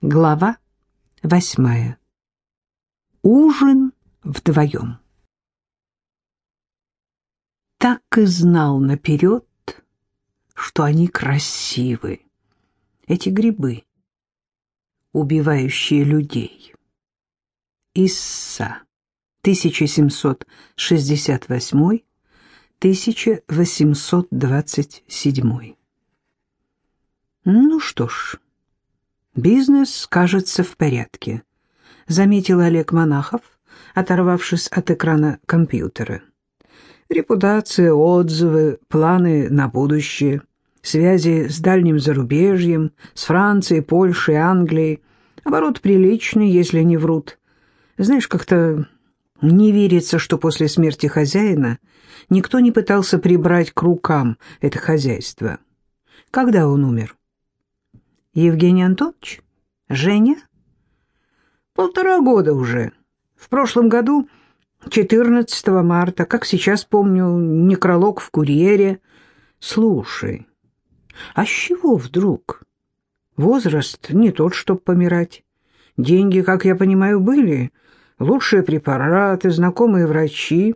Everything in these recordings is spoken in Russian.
Глава восьмая. Ужин вдвоем. Так и знал наперед, что они красивы, эти грибы, убивающие людей. Исса, 1768-1827. Ну что ж, Бизнес, кажется, в порядке, заметил Олег Монахов, оторвавшись от экрана компьютера. Репутация, отзывы, планы на будущее, связи с дальним зарубежьем, с Францией, Польшей, Англией. Оборот приличный, если не врут. Знаешь, как-то не верится, что после смерти хозяина никто не пытался прибрать к рукам это хозяйство. Когда он умер? Евгений Антонович? Женя? Полтора года уже. В прошлом году, 14 марта, как сейчас помню, некролог в курьере. Слушай, а с чего вдруг? Возраст не тот, чтоб помирать. Деньги, как я понимаю, были. Лучшие препараты, знакомые врачи.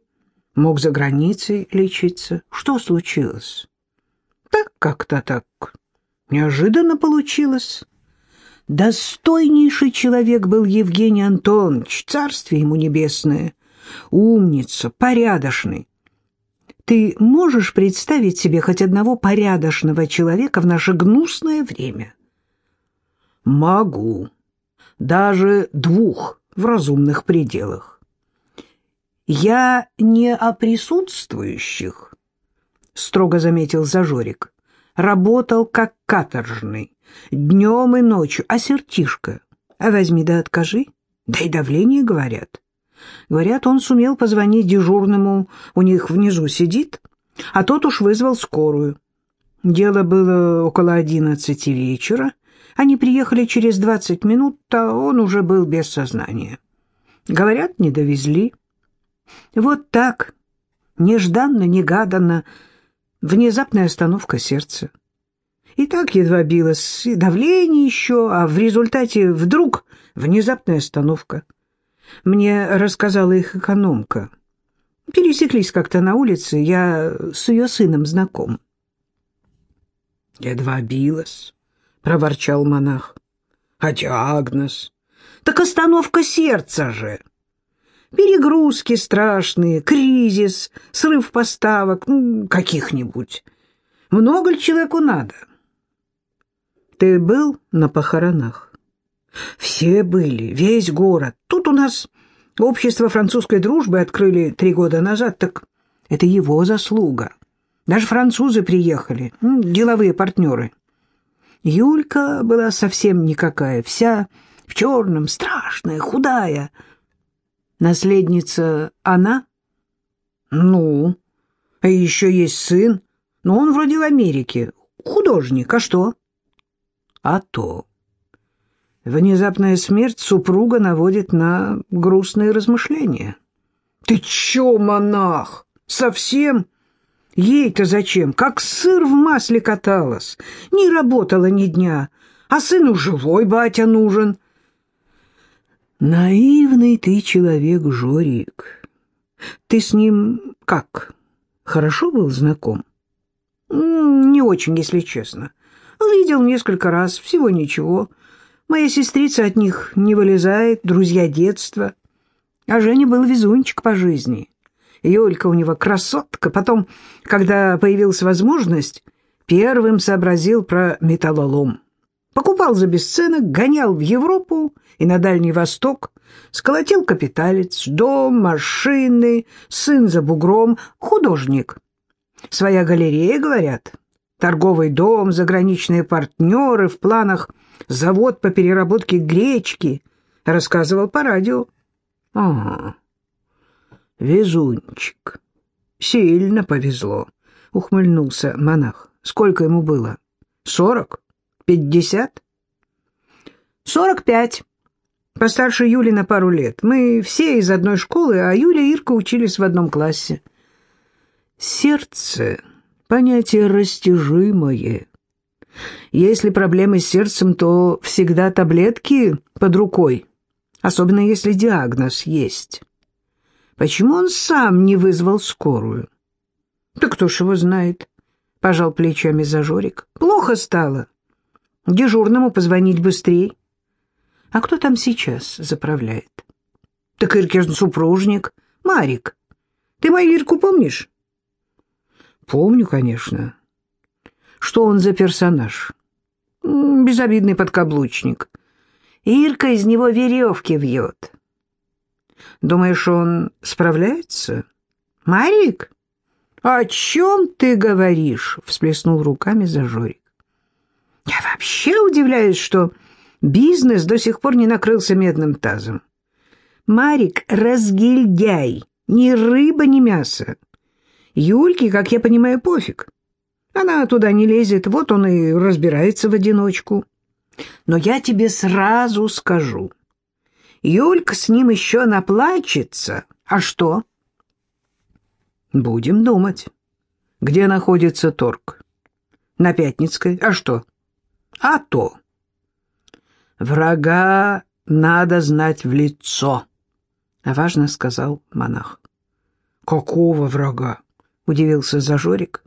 Мог за границей лечиться. Что случилось? Так как-то так. Неожиданно получилось. Достойнейший человек был Евгений Антонович, царствие ему небесное. Умница, порядочный. Ты можешь представить себе хоть одного порядочного человека в наше гнусное время? Могу. Даже двух в разумных пределах. Я не о присутствующих, строго заметил Зажорик работал как каторжный, днем и ночью, а сертишка. А возьми да откажи, да и давление, говорят. Говорят, он сумел позвонить дежурному, у них внизу сидит, а тот уж вызвал скорую. Дело было около одиннадцати вечера, они приехали через двадцать минут, а он уже был без сознания. Говорят, не довезли. Вот так, нежданно-негаданно, внезапная остановка сердца. И так едва билось, и давление еще, а в результате вдруг внезапная остановка. Мне рассказала их экономка. Пересеклись как-то на улице, я с ее сыном знаком. «Едва билась», — проворчал монах. «А диагноз?» «Так остановка сердца же!» Перегрузки страшные, кризис, срыв поставок, ну, каких-нибудь. Много ли человеку надо? Ты был на похоронах? Все были, весь город. Тут у нас общество французской дружбы открыли три года назад, так это его заслуга. Даже французы приехали, деловые партнеры. Юлька была совсем никакая, вся в черном, страшная, худая, Наследница она? Ну, а еще есть сын, но он вроде в Америке, художник, а что? А то. Внезапная смерть супруга наводит на грустные размышления. Ты че, монах, совсем? Ей-то зачем? Как сыр в масле каталась. Не работала ни дня. А сыну живой батя нужен. Наивный ты человек, Жорик. Ты с ним как? Хорошо был знаком? Не очень, если честно. Видел несколько раз, всего ничего. Моя сестрица от них не вылезает, друзья детства. А Женя был везунчик по жизни. Юлька у него красотка. Потом, когда появилась возможность, первым сообразил про металлолом. Покупал за бесценок, гонял в Европу и на Дальний Восток, сколотил капиталец, дом, машины, сын за бугром, художник. Своя галерея, говорят, торговый дом, заграничные партнеры, в планах завод по переработке гречки, рассказывал по радио. Ага, везунчик, сильно повезло, ухмыльнулся монах. Сколько ему было? Сорок? Пятьдесят? Сорок пять. Постарше Юли на пару лет. Мы все из одной школы, а Юля и Ирка учились в одном классе. Сердце — понятие растяжимое. Если проблемы с сердцем, то всегда таблетки под рукой, особенно если диагноз есть. Почему он сам не вызвал скорую? Да кто ж его знает, пожал плечами Зажорик. Плохо стало. Дежурному позвонить быстрей. А кто там сейчас заправляет? Так Иркин супружник, Марик. Ты мою Ирку помнишь? Помню, конечно. Что он за персонаж? Безобидный подкаблучник. Ирка из него веревки вьет. Думаешь, он справляется? Марик? О чем ты говоришь? Всплеснул руками Зажорик. Я вообще удивляюсь, что бизнес до сих пор не накрылся медным тазом. Марик — разгильдяй, ни рыба, ни мясо. Юльке, как я понимаю, пофиг. Она туда не лезет, вот он и разбирается в одиночку. Но я тебе сразу скажу. Юлька с ним еще наплачется. А что? Будем думать. Где находится торг? На Пятницкой. А что? А то. Врага надо знать в лицо, — важно сказал монах. Какого врага? — удивился Зажорик.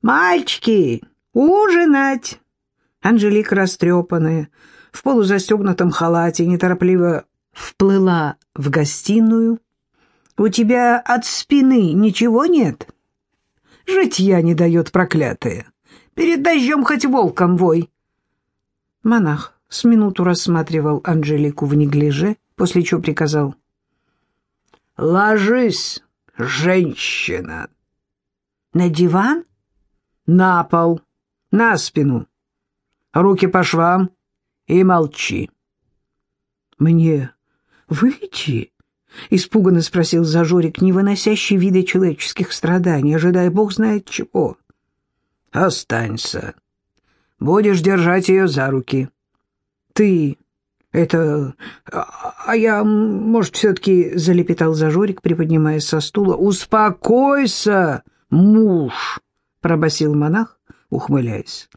«Мальчики, ужинать!» Анжелика, растрепанная, в полузастегнутом халате, неторопливо вплыла в гостиную. «У тебя от спины ничего нет?» «Житья не дает проклятая. Перед дождем хоть волком вой!» Монах с минуту рассматривал Анжелику в неглиже, после чего приказал. «Ложись!» женщина. На диван? На пол, на спину. Руки по швам и молчи. Мне выйти? Испуганно спросил Зажорик, не выносящий вида человеческих страданий, ожидая бог знает чего. Останься. Будешь держать ее за руки. Ты «Это... А я, может, все-таки...» — залепетал Зажорик, приподнимаясь со стула. «Успокойся, муж!» — пробасил монах, ухмыляясь.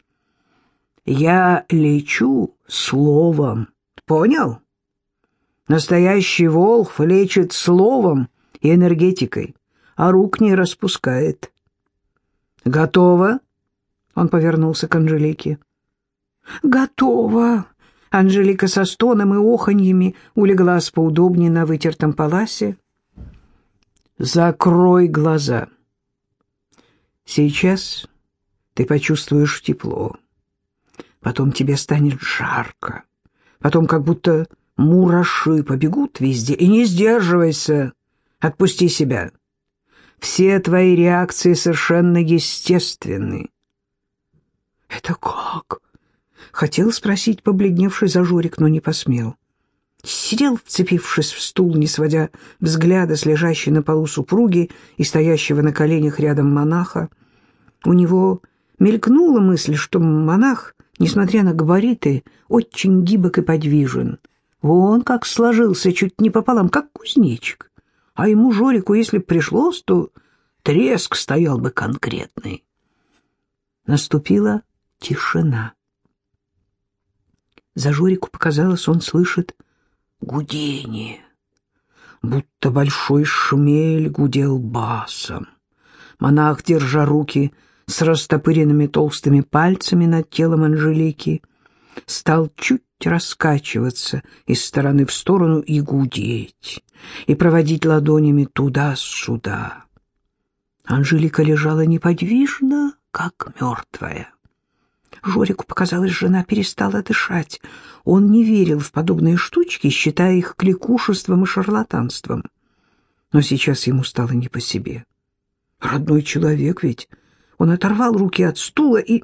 «Я лечу словом. Понял? Настоящий волх лечит словом и энергетикой, а рук не распускает. Готово?» — он повернулся к Анжелике. «Готово!» Анжелика со стоном и оханьями улеглась поудобнее на вытертом паласе. «Закрой глаза. Сейчас ты почувствуешь тепло. Потом тебе станет жарко. Потом как будто мураши побегут везде. И не сдерживайся. Отпусти себя. Все твои реакции совершенно естественны». «Это как?» Хотел спросить побледневший Зажорик, но не посмел. Сидел, вцепившись в стул, не сводя взгляда с лежащей на полу супруги и стоящего на коленях рядом монаха. У него мелькнула мысль, что монах, несмотря на габариты, очень гибок и подвижен. Вон как сложился чуть не пополам, как кузнечик. А ему, Жорику, если б пришлось, то треск стоял бы конкретный. Наступила тишина. За Жорику показалось, он слышит гудение, будто большой шмель гудел басом. Монах, держа руки с растопыренными толстыми пальцами над телом Анжелики, стал чуть раскачиваться из стороны в сторону и гудеть, и проводить ладонями туда-сюда. Анжелика лежала неподвижно, как мертвая. Жорику показалось, жена перестала дышать. Он не верил в подобные штучки, считая их кликушеством и шарлатанством. Но сейчас ему стало не по себе. Родной человек ведь. Он оторвал руки от стула и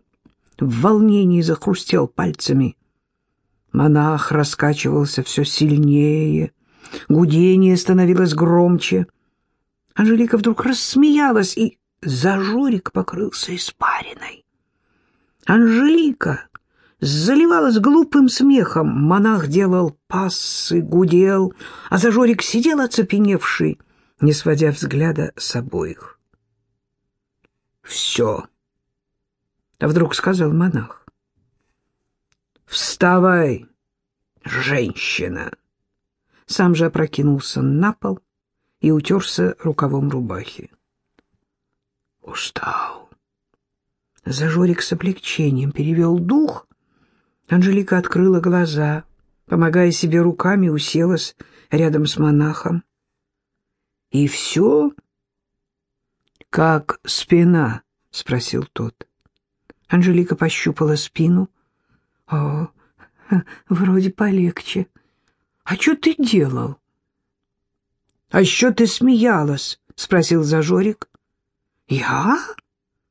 в волнении захрустел пальцами. Монах раскачивался все сильнее, гудение становилось громче. Анжелика вдруг рассмеялась, и зажорик покрылся испариной. Анжелика заливалась глупым смехом. Монах делал пассы, гудел, а Зажорик сидел оцепеневший, не сводя взгляда с обоих. «Все. — вдруг сказал монах. «Вставай, женщина!» Сам же опрокинулся на пол и утерся рукавом рубахи. Устал. Зажорик с облегчением перевел дух. Анжелика открыла глаза, помогая себе руками, уселась рядом с монахом. «И все?» «Как спина?» — спросил тот. Анжелика пощупала спину. «О, вроде полегче. А что ты делал?» «А что ты смеялась?» — спросил Зажорик. «Я?» —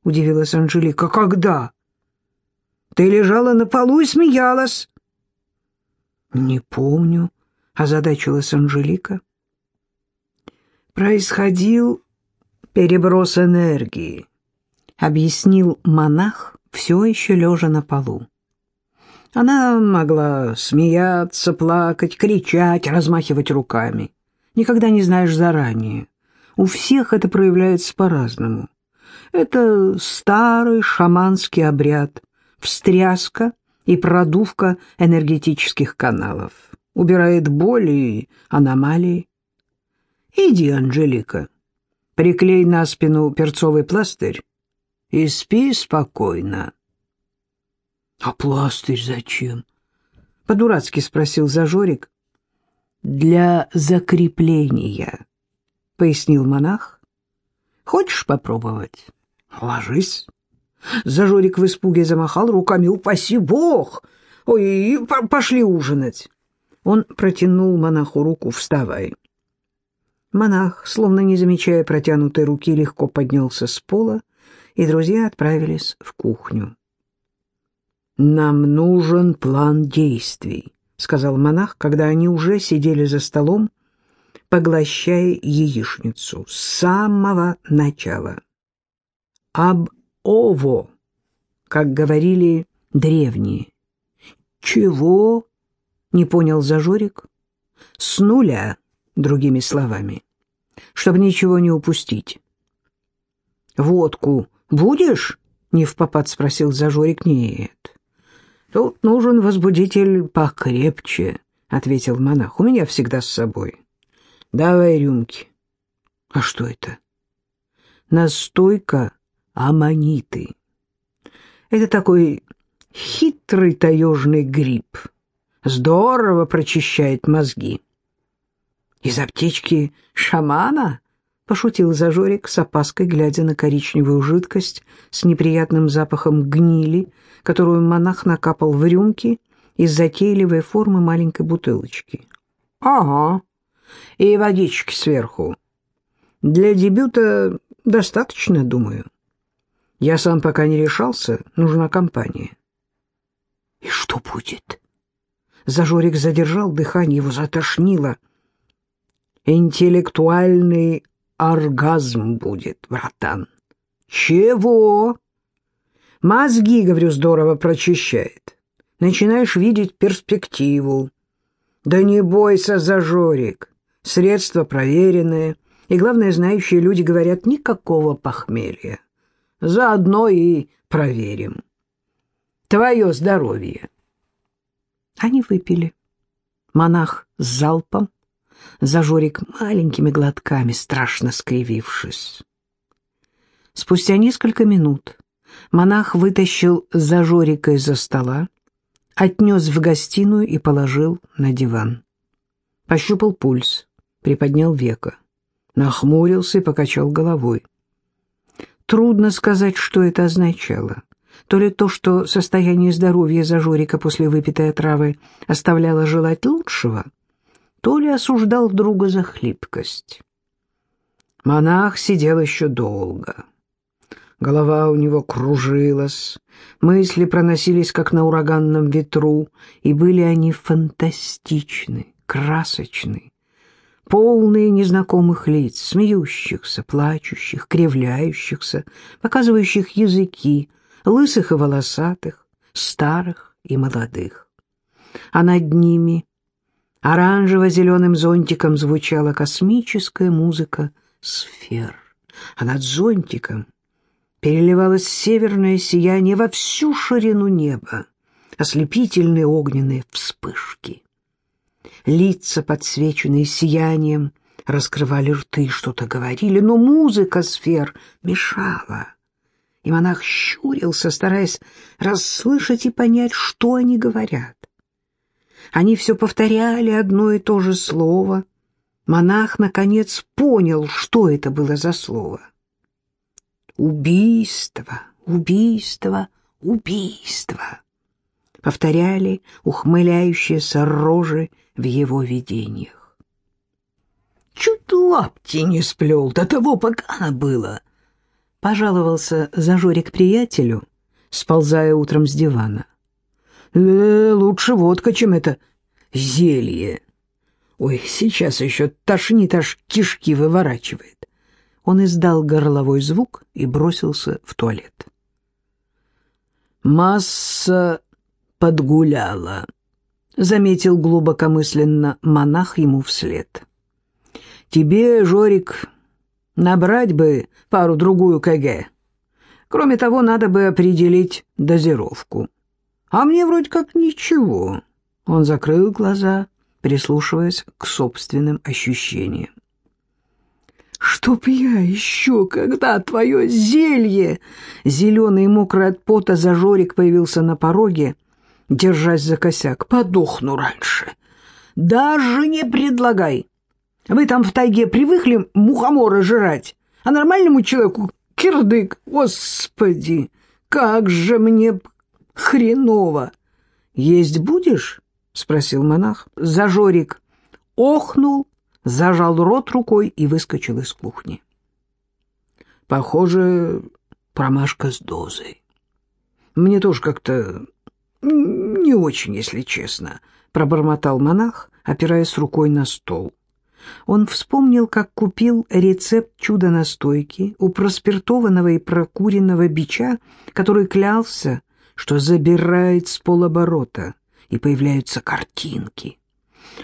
удивилась Анжелика. «Когда?» «Ты лежала на полу и смеялась». «Не помню», — озадачилась Анжелика. «Происходил переброс энергии», — объяснил монах, все еще лежа на полу. Она могла смеяться, плакать, кричать, размахивать руками. Никогда не знаешь заранее. У всех это проявляется по-разному. Это старый шаманский обряд, встряска и продувка энергетических каналов. Убирает боли и аномалии. Иди, Анжелика, приклей на спину перцовый пластырь и спи спокойно. — А пластырь зачем? — по-дурацки спросил Зажорик. — Для закрепления, — пояснил монах. — Хочешь попробовать? Ложись. Зажорик в испуге замахал руками. «Упаси бог! Ой, пошли ужинать!» Он протянул монаху руку. «Вставай!» Монах, словно не замечая протянутой руки, легко поднялся с пола, и друзья отправились в кухню. «Нам нужен план действий», — сказал монах, когда они уже сидели за столом, поглощая яичницу с самого начала об ово, как говорили древние. Чего? Не понял Зажорик. С нуля, другими словами, чтобы ничего не упустить. Водку будешь? Не в попад спросил Зажорик. Нет. Тут нужен возбудитель покрепче, ответил монах. У меня всегда с собой. Давай рюмки. А что это? Настойка аммониты. Это такой хитрый таежный гриб. Здорово прочищает мозги. Из аптечки шамана? Пошутил Зажорик с опаской, глядя на коричневую жидкость с неприятным запахом гнили, которую монах накапал в рюмки из затейливой формы маленькой бутылочки. «Ага, и водички сверху. Для дебюта достаточно, думаю». Я сам пока не решался, нужна компания. И что будет? Зажорик задержал дыхание, его затошнило. Интеллектуальный оргазм будет, братан. Чего? Мозги, говорю, здорово прочищает. Начинаешь видеть перспективу. Да не бойся, Зажорик. Средства проверенные. И, главное, знающие люди говорят, никакого похмелья. Заодно и проверим. Твое здоровье. Они выпили. Монах с залпом, Зажорик маленькими глотками, страшно скривившись. Спустя несколько минут монах вытащил Зажорика из-за стола, отнес в гостиную и положил на диван. Пощупал пульс, приподнял века, нахмурился и покачал головой. Трудно сказать, что это означало. То ли то, что состояние здоровья Зажорика после выпитой отравы оставляло желать лучшего, то ли осуждал друга за хлипкость. Монах сидел еще долго. Голова у него кружилась, мысли проносились, как на ураганном ветру, и были они фантастичны, красочны, полные незнакомых лиц, смеющихся, плачущих, кривляющихся, показывающих языки, лысых и волосатых, старых и молодых. А над ними оранжево-зеленым зонтиком звучала космическая музыка сфер, а над зонтиком переливалось северное сияние во всю ширину неба, ослепительные огненные вспышки. Лица, подсвеченные сиянием, раскрывали рты, что-то говорили, но музыка сфер мешала. И монах щурился, стараясь расслышать и понять, что они говорят. Они все повторяли одно и то же слово. Монах, наконец, понял, что это было за слово. «Убийство, убийство, убийство!» Повторяли ухмыляющиеся рожи в его видениях. «Чуть лапти не сплел, до того погано было!» Пожаловался Зажорик приятелю, сползая утром с дивана. Э, лучше водка, чем это зелье. Ой, сейчас еще тошнит, аж кишки выворачивает. Он издал горловой звук и бросился в туалет. Масса подгуляла, заметил глубокомысленно монах ему вслед. Тебе, Жорик, набрать бы пару-другую КГ. Кроме того, надо бы определить дозировку. А мне вроде как ничего. Он закрыл глаза, прислушиваясь к собственным ощущениям. «Чтоб я еще когда твое зелье!» Зеленый и мокрый от пота зажорик появился на пороге, держась за косяк. «Подохну раньше. Даже не предлагай. Вы там в тайге привыкли мухомора жрать, а нормальному человеку кирдык. Господи, как же мне хреново. Есть будешь? спросил монах. Зажорик охнул, зажал рот рукой и выскочил из кухни. Похоже, промашка с дозой. Мне тоже как-то не очень, если честно, пробормотал монах, опираясь рукой на стол. Он вспомнил, как купил рецепт чудо-настойки у проспиртованного и прокуренного бича, который клялся, что забирает с полоборота, и появляются картинки.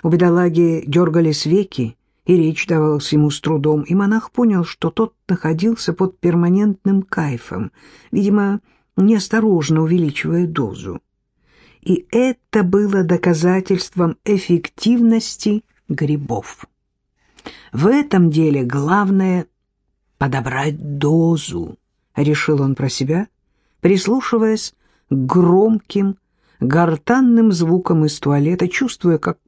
У бедолаги дергались веки, и речь давалась ему с трудом, и монах понял, что тот находился под перманентным кайфом, видимо, неосторожно увеличивая дозу. И это было доказательством эффективности грибов. В этом деле главное — подобрать дозу, — решил он про себя, прислушиваясь громким, гортанным звуком из туалета, чувствуя, как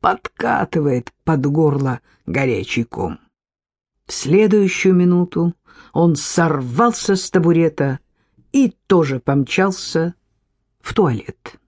подкатывает под горло горячий ком. В следующую минуту он сорвался с табурета и тоже помчался в туалет.